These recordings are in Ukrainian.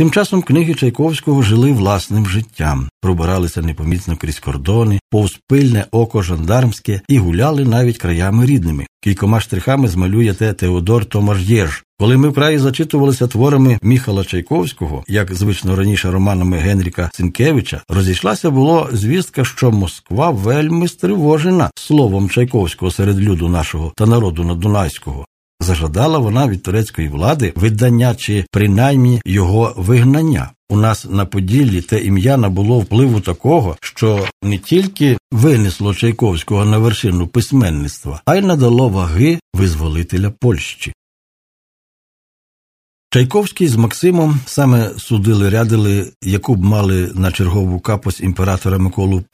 Тим часом книги Чайковського жили власним життям, пробиралися непомітно крізь кордони, повз пильне око жандармське і гуляли навіть краями рідними. Кількома штрихами змалює те Теодор Томаш'єж. Коли ми вкрай зачитувалися творами Міхала Чайковського, як звично раніше романами Генріка Сінкевича, розійшлася було звістка, що Москва вельми стривожена словом Чайковського серед люду нашого та народу надунайського. Зажадала вона від турецької влади видання чи принаймні його вигнання. У нас на Поділлі те ім'я набуло впливу такого, що не тільки винесло Чайковського на вершину письменництва, а й надало ваги визволителя Польщі. Чайковський з Максимом саме судили рядили, яку б мали на чергову капось імператора Миколу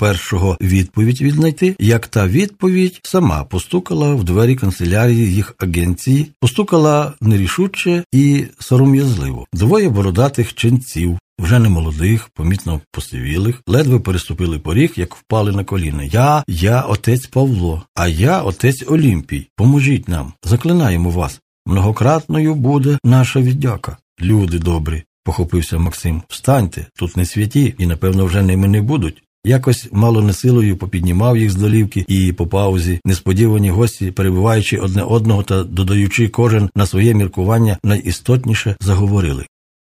І відповідь віднайти, як та відповідь сама постукала в двері канцелярії їх агенції, постукала нерішуче і сором'язливо. Двоє бородатих ченців. Вже не молодих, помітно посивілих, ледве переступили поріг, як впали на коліна. Я, я, отець Павло, а я отець Олімпій. Поможіть нам, заклинаємо вас. Многократною буде наша віддяка. Люди добрі, похопився Максим. Встаньте, тут не святі, і, напевно, вже ними не будуть. Якось мало не силою попіднімав їх з долівки, і по паузі несподівані гості, перебуваючи одне одного та додаючи кожен на своє міркування, найістотніше заговорили.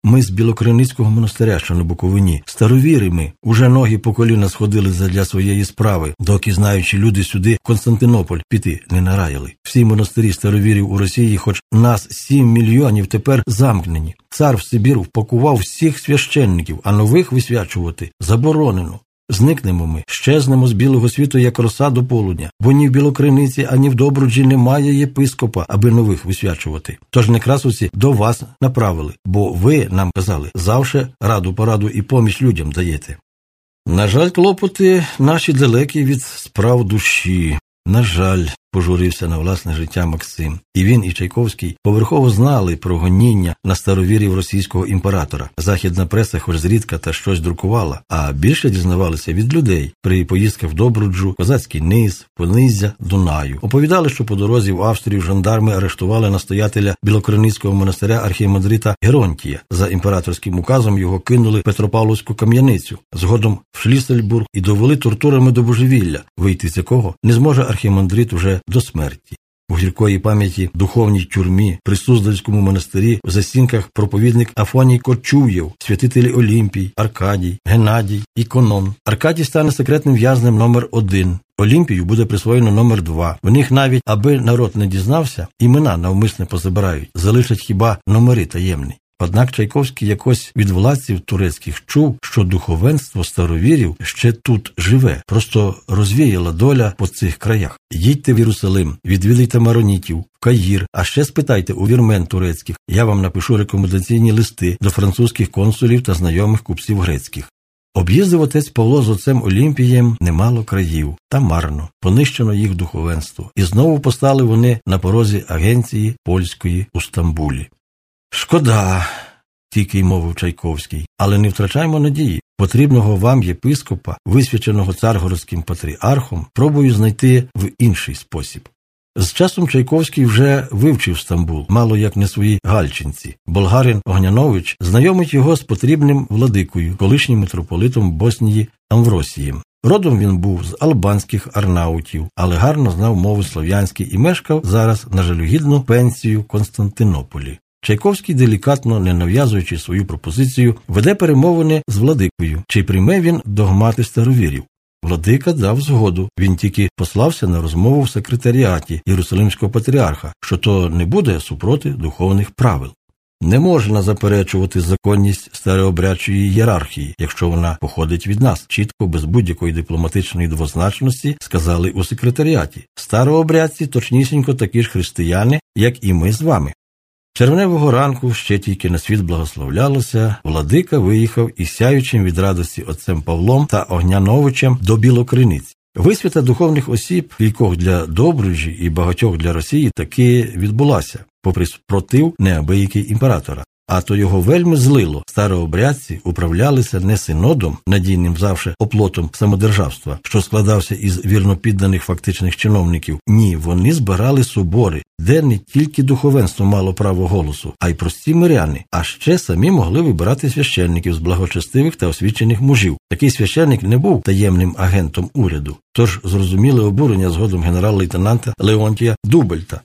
Ми з Білокриницького монастиря, що на Буковині, старовіри ми, уже ноги по коліна сходили задля своєї справи, доки, знаючи люди сюди, Константинополь піти не нараяли. Всі монастирі старовірів у Росії, хоч нас сім мільйонів тепер замкнені. Цар в Сибір впакував всіх священників, а нових висвячувати заборонено. Зникнемо ми, щезнемо з білого світу, як роса до полудня, бо ні в білокриниці, ані в добруджі немає єпископа, аби нових висвячувати. Тож некрасуці до вас направили, бо ви нам казали завше раду пораду і поміч людям даєте. На жаль, клопоти наші далекі від справ душі. На жаль, пожурився на власне життя Максим. І він, і Чайковський поверхово знали про гоніння на старовірів російського імператора. Західна преса, хоч зрідка та щось друкувала, а більше дізнавалися від людей при поїздках в Добруджу, Козацький низ, Понизя, Дунаю. Оповідали, що по дорозі в Австрію жандарми арештували настоятеля Білокриницького монастиря архімандрита Геронтія. За імператорським указом його кинули Петропавловську кам'яницю, згодом в Шлісельбург і довели тортурами до божевілля, вийти з якого не зможе архімандрит уже до смерті. У гіркої пам'яті духовній тюрмі при Суздальському монастирі в застінках проповідник Афоній Корчуєв, святителі Олімпій, Аркадій, Геннадій і Конон. Аркадій стане секретним в'язнем номер один. Олімпію буде присвоєно номер два. В них навіть, аби народ не дізнався, імена навмисне позабирають, залишать хіба номери таємні. Однак Чайковський якось від владців турецьких чув, що духовенство старовірів ще тут живе, просто розвіяла доля по цих краях. Їдьте в Єрусалим, відвідайте маронітів, Каїр, а ще спитайте у вірмен турецьких. Я вам напишу рекомендаційні листи до французьких консулів та знайомих купців грецьких. Об'їздив отець Павло з отцем Олімпієм немало країв, та марно понищено їх духовенство, і знову постали вони на порозі агенції польської у Стамбулі. Шкода, тільки й мовив Чайковський, але не втрачаймо надії. Потрібного вам єпископа, висвяченого царгородським патріархом, пробую знайти в інший спосіб. З часом Чайковський вже вивчив Стамбул, мало як не свої гальчинці. Болгарин Огнянович знайомить його з потрібним владикою, колишнім митрополитом Боснії Амвросієм. Родом він був з албанських арнаутів, але гарно знав мови слов'янські і мешкав зараз на жалюгідну пенсію Константинополі. Чайковський, делікатно не нав'язуючи свою пропозицію, веде перемовини з владикою, чи прийме він догмати старовірів. Владика дав згоду, він тільки послався на розмову в секретаріаті Єрусалимського патріарха, що то не буде супроти духовних правил. Не можна заперечувати законність старообрядчої ієрархії, якщо вона походить від нас, чітко, без будь-якої дипломатичної двозначності, сказали у секретаріаті. Старообрядці точнісінько такі ж християни, як і ми з вами. Червневого ранку ще тільки на світ благословлялося, владика виїхав із сяючим від радості отцем Павлом та Огняновичем до Білокриниць. Висвіта духовних осіб, кількох для Добруджі і багатьох для Росії, таки відбулася, попри спротив неабиякий імператора. А то його вельми злило. Старообрядці управлялися не синодом, надійним завше оплотом самодержавства, що складався із вірнопідданих фактичних чиновників. Ні, вони збирали собори, де не тільки духовенство мало право голосу, а й прості миряни, а ще самі могли вибирати священників з благочестивих та освічених мужів. Такий священник не був таємним агентом уряду. Тож зрозуміли обурення згодом генерал-лейтенанта Леонтія Дубельта,